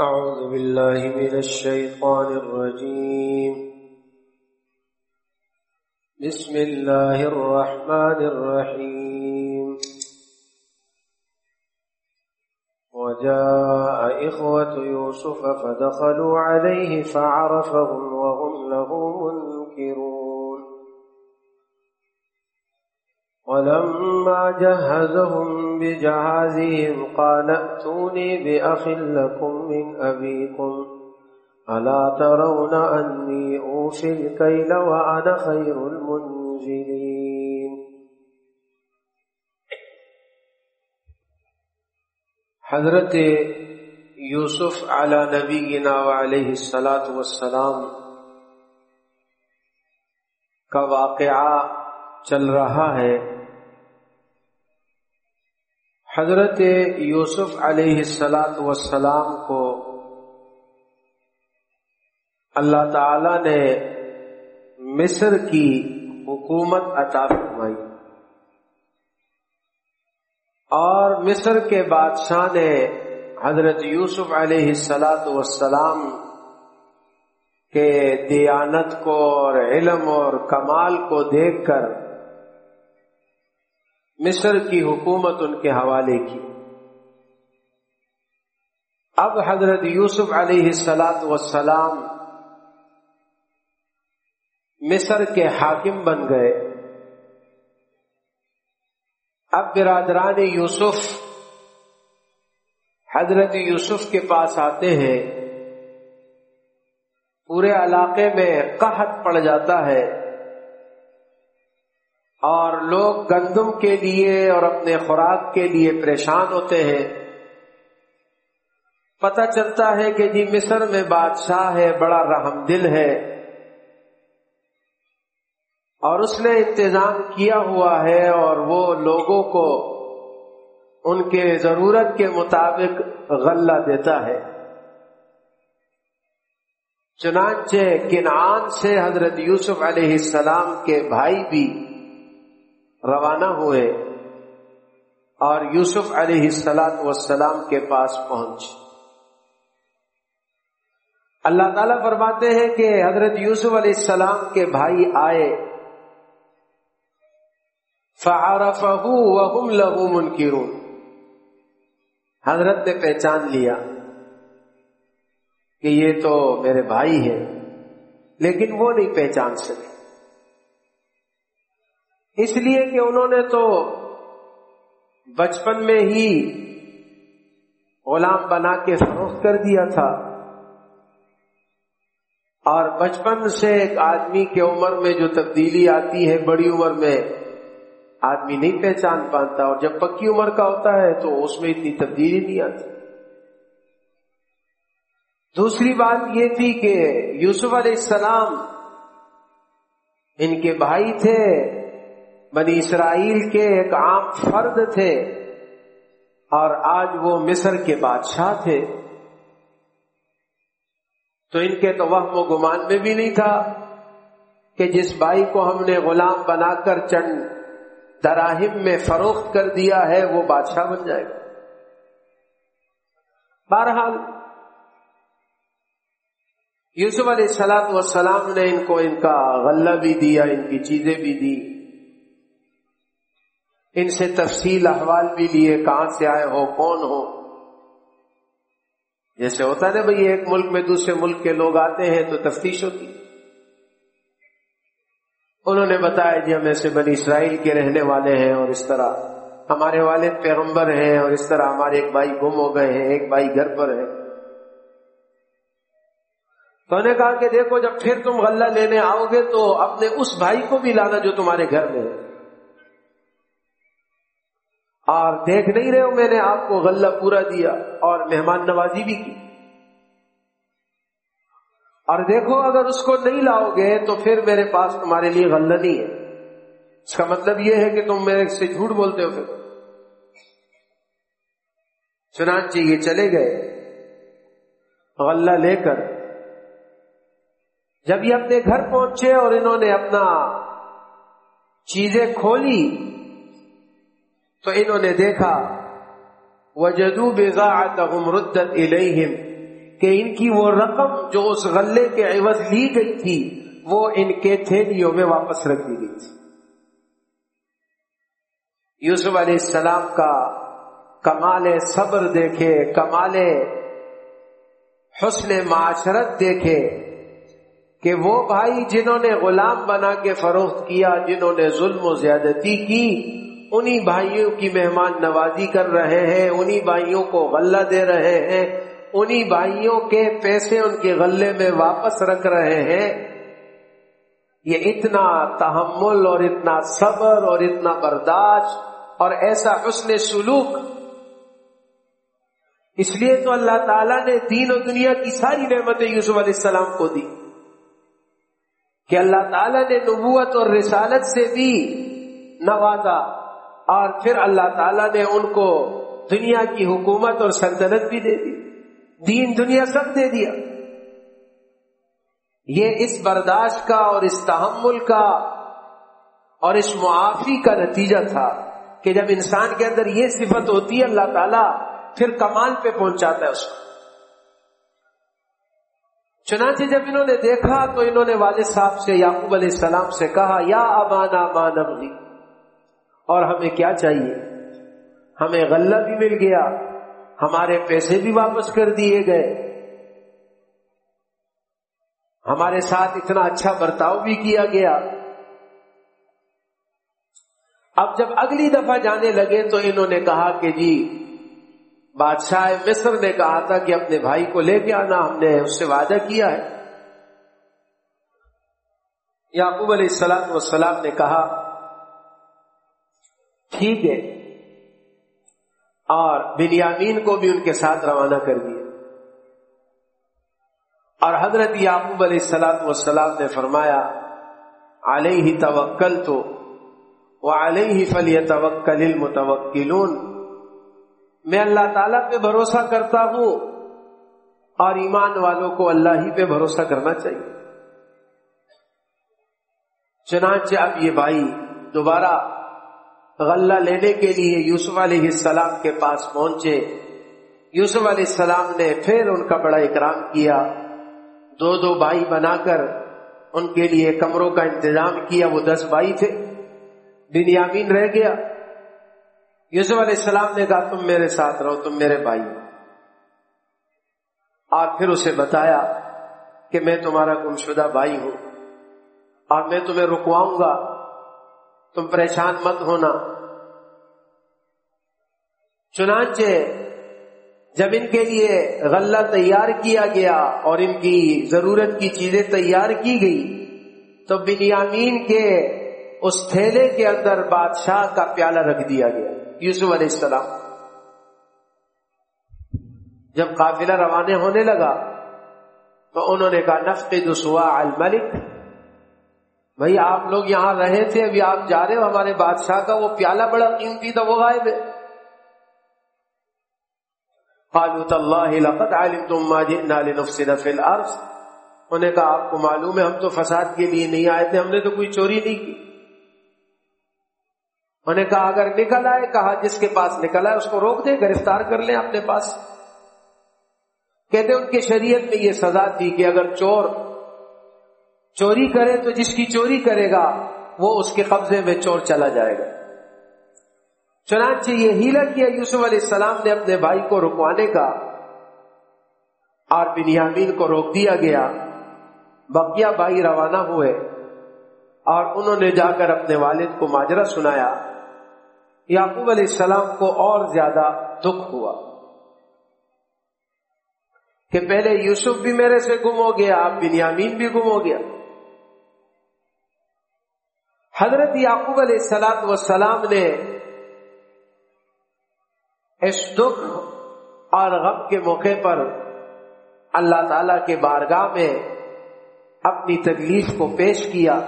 أعوذ بالله من الشيطان الرجيم. بسم الله الرحمن الرحيم. وجاء إخوة يوسف فدخلوا عليه فعرفهم وهم له منكرون. ولما جهزهم بجهازهم قال ائتوني بأخ لكم من أبيكم ألا ترون أني أوفي الكيل وأنا خير المنزلين حضرت یوسف علی نبینا علیہ السلاۃ والسلام کا واقعہ چل رہا ہے حضرت یوسف علیہ السلاۃ والسلام کو اللہ تعالی نے مصر کی حکومت عطا فرمائی۔ اور مصر کے بادشاہ نے حضرت یوسف علیہ السلاۃ والسلام کے دیانت کو اور علم اور کمال کو دیکھ کر مصر کی حکومت ان کے حوالے کی۔ اب حضرت یوسف علیہ السلاۃ والسلام مصر کے حاکم بن گئے۔ اب برادران یوسف حضرت یوسف کے پاس آتے ہیں۔ پورے علاقے میں قحط پڑ جاتا ہے۔ اور لوگ گندم کے لیے اور اپنے خوراک کے لیے پریشان ہوتے ہیں۔ پتہ چلتا ہے کہ جی مصر میں بادشاہ ہے، بڑا رحم دل ہے۔ اور اس نے انتظام کیا ہوا ہے اور وہ لوگوں کو ان کے ضرورت کے مطابق غلہ دیتا ہے۔ چنانچہ کنعان سے حضرت یوسف علیہ السلام کے بھائی بھی روانہ ہوئے اور یوسف علیہ السلام والسلام کے پاس پہنچ۔ اللہ تعالیٰ فرماتے ہیں کہ حضرت یوسف علیہ السلام کے بھائی آئے۔ فعرفه وهم له منکرون۔ حضرت نے پہچان لیا کہ یہ تو میرے بھائی ہیں، لیکن وہ نہیں پہچان سکے۔ اس لیے کہ انہوں نے تو بچپن میں ہی غلام بنا کے فروخت کر دیا تھا۔ اور بچپن سے ایک آدمی کے عمر میں جو تبدیلی آتی ہے، بڑی عمر میں آدمی نہیں پہچان پاتا، اور جب پکی عمر کا ہوتا ہے تو اس میں اتنی تبدیلی نہیں آتی۔ دوسری بات یہ تھی کہ یوسف علیہ السلام ان کے بھائی تھے۔ بنی اسرائیل کے ایک عام فرد تھے اور آج وہ مصر کے بادشاہ تھے۔ تو ان کے تو وہم و گمان میں بھی نہیں تھا کہ جس بھائی کو ہم نے غلام بنا کر چند دراہم میں فروخت کر دیا ہے، وہ بادشاہ بن جائے گا۔ بہرحال، یوسف علیہ السلام والسلام نے ان کو ان کا غلہ بھی دیا، ان کی چیزیں بھی دی ان سے تفصیل احوال بھی لیے، کہاں سے آئے ہو، کون ہو؟ جیسے ہوتا ہے نا بھائی، ایک ملک میں دوسرے ملک کے لوگ آتے ہیں تو تفتیش ہوتی انہوں نے بتایا جی ہم ایسے بنی اسرائیل کے رہنے والے ہیں اور اس طرح ہمارے والد پیغمبر ہیں اور اس طرح ہمارے ایک بھائی گم ہو گئے ہیں، ایک بھائی گھر پر ہے۔ تو انہوں نے کہا کہ دیکھو، جب پھر تم غلہ لینے آؤ گے تو اپنے اس بھائی کو بھی لانا جو تمہارے گھر میں ہے۔ اور دیکھ نہیں رہے ہو میں نے آپ کو غلہ پورا دیا اور مہمان نوازی بھی کی۔ اور دیکھو اگر اس کو نہیں لاؤ گے تو پھر میرے پاس تمہارے لیے غلہ نہیں ہے۔ اس کا مطلب یہ ہے کہ تم میرے سے جھوٹ بولتے ہو پھر۔ چنانچہ یہ چلے گئے۔ غلہ لے کر جب یہ اپنے گھر پہنچے اور انہوں نے اپنا چیزیں کھولی تو انہوں نے دیکھا وجدو بغاعتهم ردت الیہم، کہ ان کی وہ رقم جو اس غلے کے عوض لی گئی تھی، وہ ان کے تھیلیوں میں واپس رکھ دی گئی تھی۔ یوسف علیہ السلام کا کمال صبر دیکھے، کمال حسن معاشرت دیکھے کہ وہ بھائی جنہوں نے غلام بنا کے فروخت کیا، جنہوں نے ظلم و زیادتی کی انہی بھائیوں کی مہمان نوازی کر رہے ہیں، انہی بھائیوں کو غلہ دے رہے ہیں، انہی بھائیوں کے پیسے ان کے غلے میں واپس رکھ رہے ہیں۔ یہ اتنا تحمل اور اتنا صبر اور اتنا برداشت اور ایسا حسن سلوک۔ اس لیے تو اللہ تعالیٰ نے دین و دنیا کی ساری نعمتیں یوسف علیہ السلام کو دی۔ کہ اللہ تعالیٰ نے نبوت اور رسالت سے بھی نوازا۔ اور پھر اللہ تعالیٰ نے ان کو دنیا کی حکومت اور سلطنت بھی دے دی۔ دین دنیا سب دے دیا۔ یہ اس برداشت کا اور اس تحمل کا اور اس معافی کا نتیجہ تھا کہ جب انسان کے اندر یہ صفت ہوتی ہے، اللہ تعالیٰ پھر کمال پہ پہنچاتا ہے اس کو۔ چنانچہ جب انہوں نے دیکھا تو انہوں نے والد صاحب سے، یعقوب علیہ السلام سے کہا، یا امانا مانبی اور ہمیں کیا چاہیے؟ ہمیں غلہ بھی مل گیا، ہمارے پیسے بھی واپس کر دیے گئے۔ ہمارے ساتھ اتنا اچھا برتاؤ بھی کیا گیا۔ اب جب اگلی دفعہ جانے لگے تو انہوں نے کہا کہ جی بادشاہ مصر نے کہا تھا کہ اپنے بھائی کو لے کے آنا، ہم نے اس سے وعدہ کیا ہے۔ یعقوب علیہ السلام والسلام نے کہا ٹھیک ہے۔ اور بنیامین کو بھی ان کے ساتھ روانہ کر دیا۔ اور حضرت یعقوب علیہ السلام والسلام نے فرمایا، علیہ توکل تو وہ علیہ فلی توکل المتوکلون۔ میں اللہ تعالیٰ پہ بھروسہ کرتا ہوں اور ایمان والوں کو اللہ ہی پہ بھروسہ کرنا چاہیے۔ چنانچہ اب یہ بھائی دوبارہ غلہ لینے کے لیے یوسف علیہ السلام کے پاس پہنچے۔ یوسف علیہ السلام نے پھر ان کا بڑا اکرام کیا۔ دو دو بھائی بنا کر ان کے لیے کمروں کا انتظام کیا، وہ دس بھائی تھے۔ بنیامین رہ گیا۔ یوسف علیہ السلام نے کہا، تم میرے ساتھ رہو، تم میرے بھائی اور پھر اسے بتایا کہ میں تمہارا گمشدہ بھائی ہوں۔ اور میں تمہیں رکواؤں گا۔ تم پریشان مت ہونا۔ چنانچہ جب ان کے لیے غلہ تیار کیا گیا اور ان کی ضرورت کی چیزیں تیار کی گئی۔ تو بنیامین کے اس تھیلے کے اندر بادشاہ کا پیالہ رکھ دیا گیا، یوسف علیہ السلام۔ جب قافلہ روانے ہونے لگا تو انہوں نے کہا نفق دسوا الملک۔ بھائی آپ لوگ یہاں رہے تھے، ابھی آپ جا رہے ہو، ہمارے بادشاہ کا وہ پیالہ بڑا قیمتی تھا، وہ غائب ہے۔ انہیں کہا، آپ کو معلوم ہے، ہم تو فساد کے لیے نہیں آئے تھے، ہم نے تو کوئی چوری نہیں کی۔ انہیں کہا، اگر نکل آئے، کہا، جس کے پاس نکل آئے، اس کو روک دے گرفتار کر لیں اپنے پاس۔ کہتے ان کی شریعت میں یہ سزا تھی کہ اگر چور چوری کرے تو جس کی چوری کرے گا، وہ اس کے قبضے میں چور چلا جائے گا۔ چنانچہ یہ ہیلا کیا، یوسف علیہ السلام نے اپنے بھائی کو رکوانے کا اور بنیامین کو روک دیا گیا۔ بقیہ بھائی روانہ ہوئے اور انہوں نے جا کر اپنے والد کو ماجرا سنایا۔ یعقوب علیہ السلام کو اور زیادہ دکھ ہوا کہ پہلے یوسف بھی میرے سے گم ہو گیا، اب بنیامین بھی گم ہو گیا۔ حضرت یعقوب علیہ السلام وسلام نے اس دکھ اور غم کے موقع پر اللہ تعالی کے بارگاہ میں اپنی تکلیف کو پیش کیا۔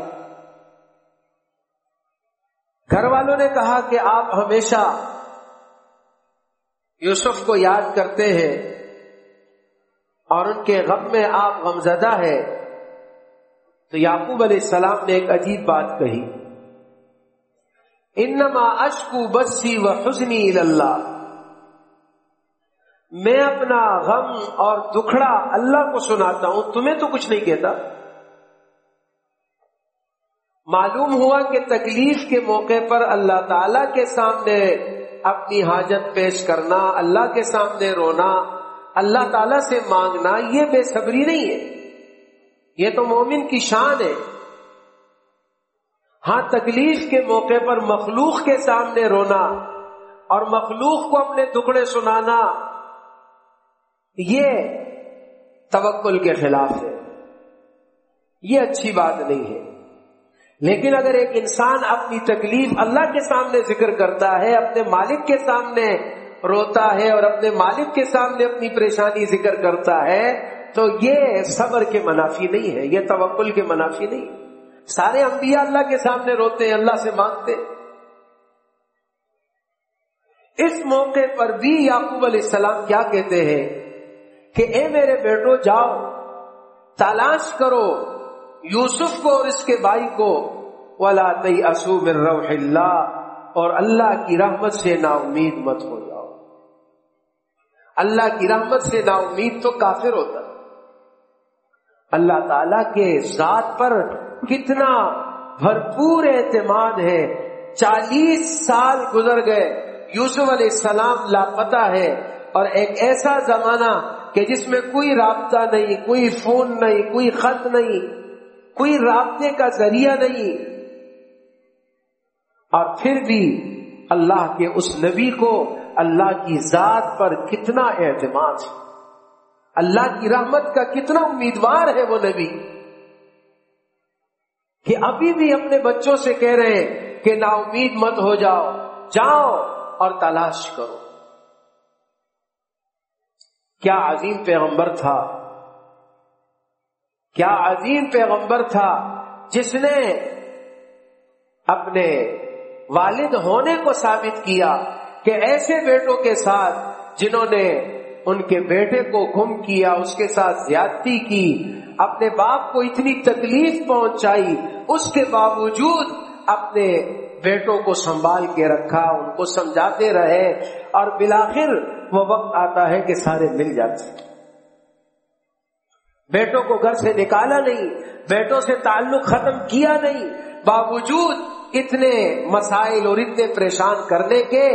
گھر والوں نے کہا کہ آپ ہمیشہ یوسف کو یاد کرتے ہیں اور ان کے غم میں آپ غمزدہ ہے تو یعقوب علیہ السلام نے ایک عجیب بات کہی۔ انما اشکو بسی و حسنی اللہ میں اپنا غم اور دکھڑا اللہ کو سناتا ہوں، تمہیں تو کچھ نہیں کہتا۔ معلوم ہوا کہ تکلیف کے موقع پر اللہ تعالی کے سامنے اپنی حاجت پیش کرنا، اللہ کے سامنے رونا، اللہ تعالی سے مانگنا، یہ بے صبری نہیں ہے۔ یہ تو مومن کی شان ہے۔ ہاں تکلیف کے موقع پر مخلوق کے سامنے رونا اور مخلوق کو اپنے ٹکڑے سنانا، یہ توکل کے خلاف ہے۔ یہ اچھی بات نہیں ہے۔ لیکن اگر ایک انسان اپنی تکلیف اللہ کے سامنے ذکر کرتا ہے، اپنے مالک کے سامنے روتا ہے اور اپنے مالک کے سامنے اپنی پریشانی ذکر کرتا ہے، تو یہ صبر کے منافی نہیں ہے، یہ توکل کے منافی نہیں سارے انبیاء اللہ کے سامنے روتے ہیں، اللہ سے مانگتے اس موقع پر بھی یعقوب علیہ السلام کیا کہتے ہیں کہ اے میرے بیٹو جاؤ، تلاش کرو یوسف کو اور اس کے بھائی کو۔ ولا تئی اصوب روح اللہ اور اللہ کی رحمت سے نا امید مت ہو جاؤ۔ اللہ کی رحمت سے نا امید تو کافر ہوتا۔ اللہ تعالی کے ذات پر کتنا بھرپور اعتماد ہے۔ چالیس سال گزر گئے، یوسف علیہ السلام لاپتہ ہے اور ایک ایسا زمانہ کہ جس میں کوئی رابطہ نہیں، کوئی فون نہیں، کوئی خط نہیں، کوئی رابطے کا ذریعہ نہیں۔ اور پھر بھی اللہ کے اس نبی کو اللہ کی ذات پر کتنا اعتماد ہے۔ اللہ کی رحمت کا کتنا امیدوار ہے وہ نبی کہ ابھی بھی اپنے بچوں سے کہہ رہے ہیں کہ نا امید مت ہو جاؤ جاؤ اور تلاش کرو۔ کیا عظیم پیغمبر تھا؟ کیا عظیم پیغمبر تھا جس نے اپنے والد ہونے کو ثابت کیا کہ ایسے بیٹوں کے ساتھ جنہوں نے ان کے بیٹے کو گم کیا، اس کے ساتھ زیادتی کی، اپنے باپ کو اتنی تکلیف پہنچائی، اس کے باوجود اپنے بیٹوں کو سنبھال کے رکھا، ان کو سمجھاتے رہے، اور بلاخر وہ وقت آتا ہے کہ سارے مل جاتے بیٹوں کو گھر سے نکالا نہیں، بیٹوں سے تعلق ختم کیا نہیں، باوجود اتنے مسائل اور اتنے پریشان کرنے کے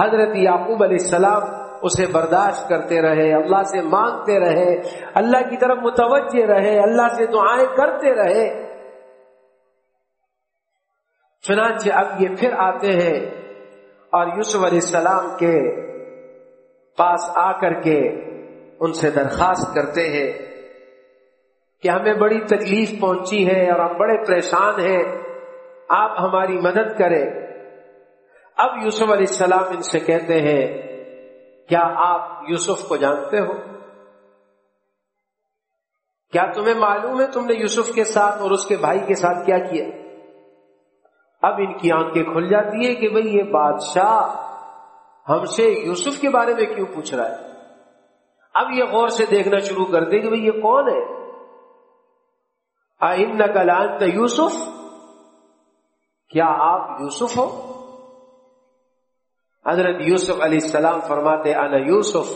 حضرت یعقوب علیہ السلام اسے برداشت کرتے رہے، اللہ سے مانگتے رہے، اللہ کی طرف متوجہ رہے، اللہ سے دعائیں کرتے رہے۔ چنانچہ اب یہ پھر آتے ہیں اور یوسف علیہ السلام کے پاس آ کر کے ان سے درخواست کرتے ہیں کہ ہمیں بڑی تکلیف پہنچی ہے اور ہم بڑے پریشان ہیں، آپ ہماری مدد کریں۔ اب یوسف علیہ السلام ان سے کہتے ہیں کیا آپ یوسف کو جانتے ہو؟ کیا تمہیں معلوم ہے تم نے یوسف کے ساتھ اور اس کے بھائی کے ساتھ کیا کیا؟ اب ان کی آنکھیں کھل جاتی ہے کہ بھئی یہ بادشاہ ہم سے یوسف کے بارے میں کیوں پوچھ رہا ہے؟ اب یہ غور سے دیکھنا شروع کر دے کہ بھئی یہ کون ہے؟ آئن نقلان یوسف؟ کیا آپ یوسف ہو؟ حضرت یوسف علیہ السلام فرماتے، انا یوسف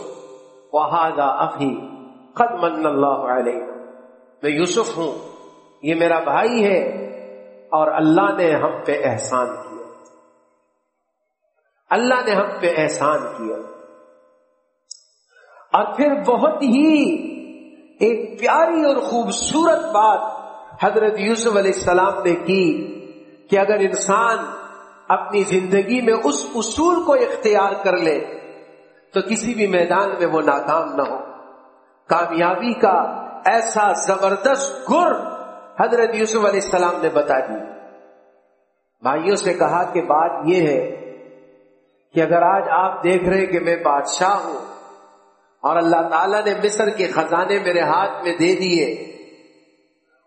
وہادا اخی قد من اللہ علیہ. میں یوسف ہوں، یہ میرا بھائی ہے اور اللہ نے ہم پہ احسان کیا۔ اللہ نے ہم پہ احسان کیا۔ اور پھر بہت ہی ایک پیاری اور خوبصورت بات حضرت یوسف علیہ السلام نے کی کہ اگر انسان اپنی زندگی میں اس اصول کو اختیار کر لے تو کسی بھی میدان میں وہ ناکام نہ ہو۔ کامیابی کا ایسا زبردست گر حضرت یوسف علیہ السلام نے بتا دی۔ بھائیوں سے کہا کہ بات یہ ہے کہ اگر آج آپ دیکھ رہے کہ میں بادشاہ ہوں اور اللہ تعالیٰ نے مصر کے خزانے میرے ہاتھ میں دے دیے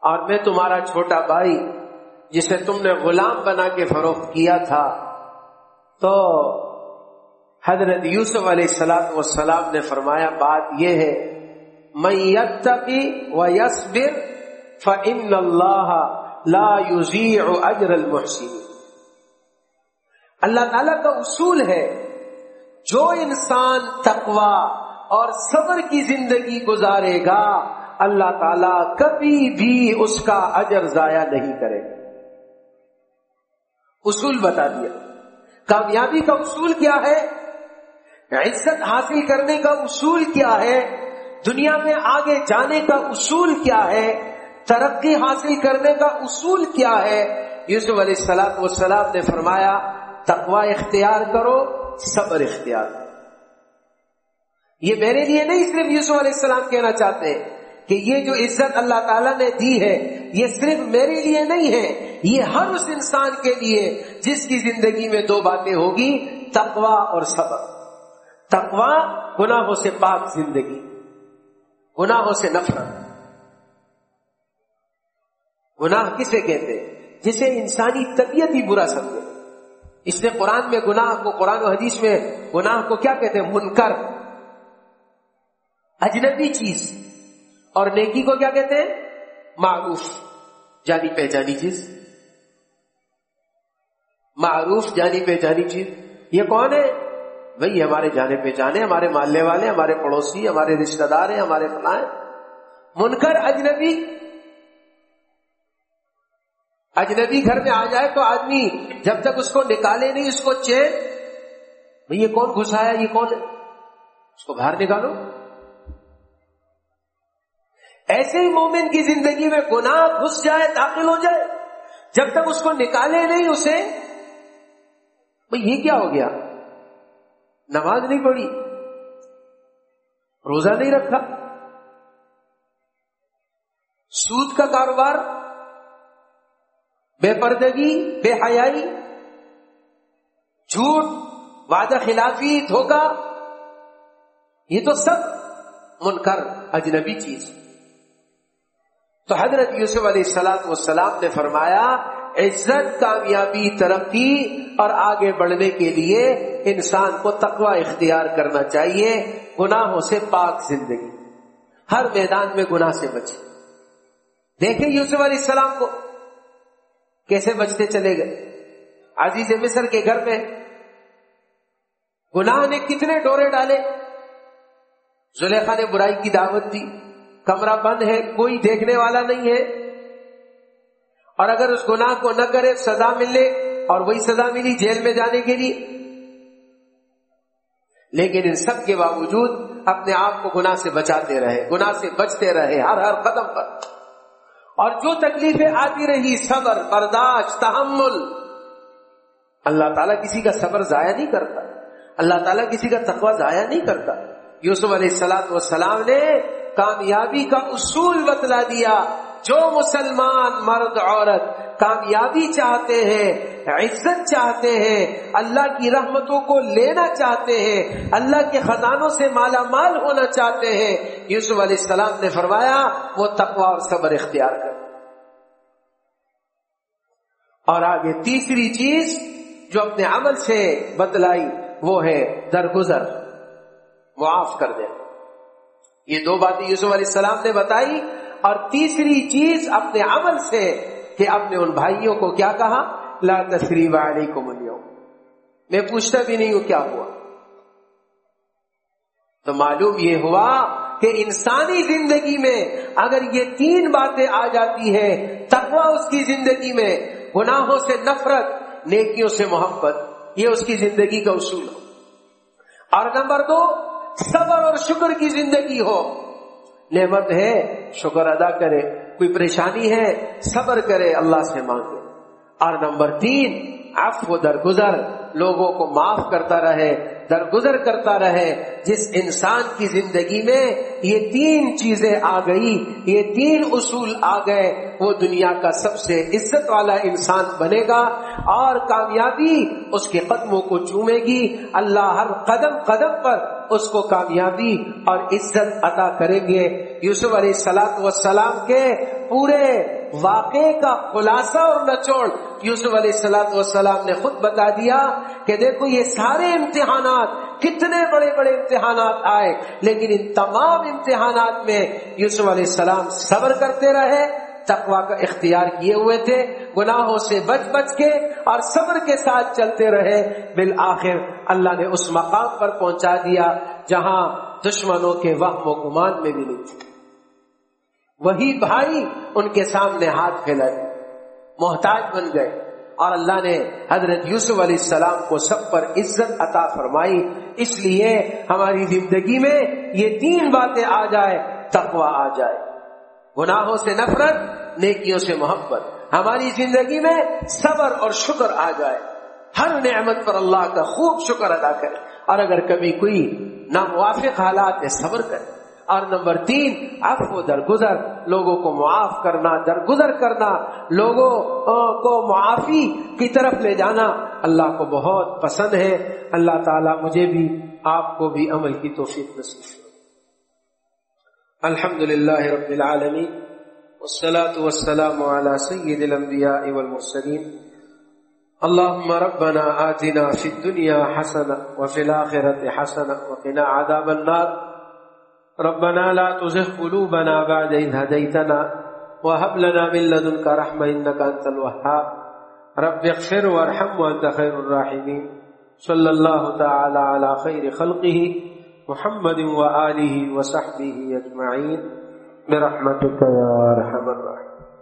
اور میں تمہارا چھوٹا بھائی جسے تم نے غلام بنا کے فروخت کیا تھا، تو حضرت یوسف علیہ السلام والسلام نے فرمایا، بات یہ ہے میں یتقی و یسبر فن اللہ لا اجر المحسن اللہ تعالی کا اصول ہے، جو انسان تقوا اور صبر کی زندگی گزارے گا، اللہ تعالی کبھی بھی اس کا اجر ضائع نہیں کرے گا۔ اصول بتا دیا۔ کامیابی کا اصول کیا ہے؟ عزت حاصل کرنے کا اصول کیا ہے؟ دنیا میں آگے جانے کا اصول کیا ہے؟ ترقی حاصل کرنے کا اصول کیا ہے؟ یوسف علیہ السلام والسلام نے فرمایا تقوا اختیار کرو، صبر اختیار کرو۔ یہ میرے لیے نہیں صرف یوسف علیہ السلام کہنا چاہتے، کہ یہ جو عزت اللہ تعالیٰ نے دی ہے، یہ صرف میرے لیے نہیں ہے یہ ہر اس انسان کے لیے جس کی زندگی میں دو باتیں ہوگی تقوا اور صبر۔ تقوا گناہوں سے پاک زندگی، گناہوں سے نفرت۔ گناہ کسے کہتے جسے انسانی طبیعت ہی برا سمجھے۔ اس نے قرآن میں گناہ کو، قرآن و حدیث میں گناہ کو کیا کہتے ہیں؟ منکر۔ اجنبی چیز۔ اور نیکی کو کیا کہتے ہیں؟ معروف۔ جانی پہچانی چیز۔ معروف جانی پہچانی چیز۔ یہ کون ہے؟ بھائی ہمارے جانے پہچانے ہمارے مالنے والے ہمارے پڑوسی ہمارے رشتہ دار ہیں، ہمارے فلاں منکر اجنبی۔ اجنبی گھر میں آ جائے تو آدمی جب تک اس کو نکالے نہیں، اس کو چین۔ بھائی، یہ کون گھسایا یہ کون ہے؟ اس کو باہر نکالو۔ ایسے ہی مومن کی زندگی میں گناہ گھس جائے، داخل ہو جائے۔ جب تک اس کو نکالے نہیں، اسے بھائی یہ کیا ہو گیا؟ نماز نہیں پڑھی، روزہ نہیں رکھا، سود کا کاروبار، بے پردگی، بے حیائی، جھوٹ، وعدہ خلافی، دھوکہ، یہ تو سب منکر اجنبی چیز۔ تو حضرت یوسف علیہ السلام والسلام نے فرمایا عزت، کامیابی، ترقی اور آگے بڑھنے کے لیے انسان کو تقوی اختیار کرنا چاہیے، گناہوں سے پاک زندگی۔ ہر میدان میں گناہ سے بچے۔ دیکھیں یوسف علیہ السلام کو کیسے بچتے چلے گئے۔ عزیز مصر کے گھر میں گناہ نے کتنے ڈورے ڈالے۔ زلیخا نے برائی کی دعوت دی۔ کمرہ بند ہے، کوئی دیکھنے والا نہیں ہے۔ اور اگر اس گناہ کو نہ کرے، سزا ملے اور وہی سزا ملی جیل میں جانے کے لیے۔ لیکن ان سب کے باوجود اپنے آپ کو گناہ سے بچاتے رہے، گناہ سے بچتے رہے ہر ہر قدم پر۔ اور جو تکلیفیں آتی رہی، صبر، برداشت، تحمل۔ اللہ تعالیٰ کسی کا صبر ضائع نہیں کرتا۔ اللہ تعالیٰ کسی کا تقوی ضائع نہیں کرتا۔ یوسف علیہ السلام والسلام نے کامیابی کا اصول بتلا دیا۔ جو مسلمان مرد عورت کامیابی چاہتے ہیں، عزت چاہتے ہیں، اللہ کی رحمتوں کو لینا چاہتے ہیں، اللہ کے خزانوں سے مالا مال ہونا چاہتے ہیں، یوسف علیہ السلام نے فرمایا، وہ تقوی اور صبر اختیار کر۔ اور آگے تیسری چیز جو اپنے عمل سے بتلائی، وہ ہے درگزر، معاف کر دے یہ دو باتیں یوسف علیہ السلام نے بتائی۔ اور تیسری چیز اپنے عمل سے کہ اپنے ان بھائیوں کو کیا کہا؟ لا تشریف علیکم اليوم۔ میں پوچھتا بھی نہیں ہوں کیا ہوا۔ تو معلوم یہ ہوا کہ انسانی زندگی میں اگر یہ تین باتیں آ جاتی ہیں، تقوی اس کی زندگی میں، گناہوں سے نفرت، نیکیوں سے محبت، یہ اس کی زندگی کا اصول ہو۔ اور نمبر دو، صبر اور شکر کی زندگی ہو۔ نعمت ہے، شکر ادا کرے۔ کوئی پریشانی ہے، صبر کرے، اللہ سے مانگے۔ اور نمبر تین، عفو درگزر۔ لوگوں کو معاف کرتا رہے، درگزر کرتا رہے۔ جس انسان کی زندگی میں یہ تین چیزیں آ گئی، یہ تین اصول آ گئے، وہ دنیا کا سب سے عزت والا انسان بنے گا۔ اور کامیابی اس کے قدموں کو چومے گی۔ اللہ ہر قدم قدم پر اس کو کامیابی اور عزت عطا کریں گے۔ یوسف علیہ السلام وسلام کے پورے واقعے کا خلاصہ اور نچوڑ یوسف علیہ السلام والسلام نے خود بتا دیا کہ دیکھو یہ سارے امتحانات، کتنے بڑے بڑے امتحانات آئے، لیکن ان تمام امتحانات میں یوسف علیہ السلام صبر کرتے رہے۔ تقوا کا اختیار کیے ہوئے تھے، گناہوں سے بچ بچ کے اور صبر کے ساتھ چلتے رہے۔ بالآخر اللہ نے اس مقام پر پہنچا دیا جہاں دشمنوں کے وہم و گمان میں بھی نہیں تھے۔ وہی بھائی ان کے سامنے ہاتھ پھیلائے محتاج بن گئے۔ اور اللہ نے حضرت یوسف علیہ السلام کو سب پر عزت عطا فرمائی۔ اس لیے ہماری زندگی میں یہ تین باتیں آ جائے تقوا آ جائے۔ گناہوں سے نفرت، نیکیوں سے محبت۔ ہماری زندگی میں صبر اور شکر آ جائے۔ ہر نعمت پر اللہ کا خوب شکر ادا کرے۔ اور اگر کبھی کوئی ناموافق حالات ہے صبر کرے۔ اور نمبر تین و درگزر۔ لوگوں کو معاف کرنا، درگزر کرنا۔ لوگوں کو معافی کی طرف لے جانا۔ اللہ کو بہت پسند ہے۔ اللہ تعالیٰ مجھے بھی، آپ کو بھی عمل کی توفیق نصیب الحمد للہ رب العالمین والصلاة والسلام على سید الانبیاء والمرسلین اللهم ربنا آتنا في الدنيا حسنة وفي الآخرة حسنة وقنا عذاب النار. ربنا لا تزغ قلوبنا بعد إذ هديتنا وهب لنا من لدنك رحمة إنك أنت الوهاب. رب اغفر وارحم وأنت خير الراحمين. صلى الله تعالى على خير خلقه محمد وآله وصحبه أجمعين برحمتك يا أرحم الراحمين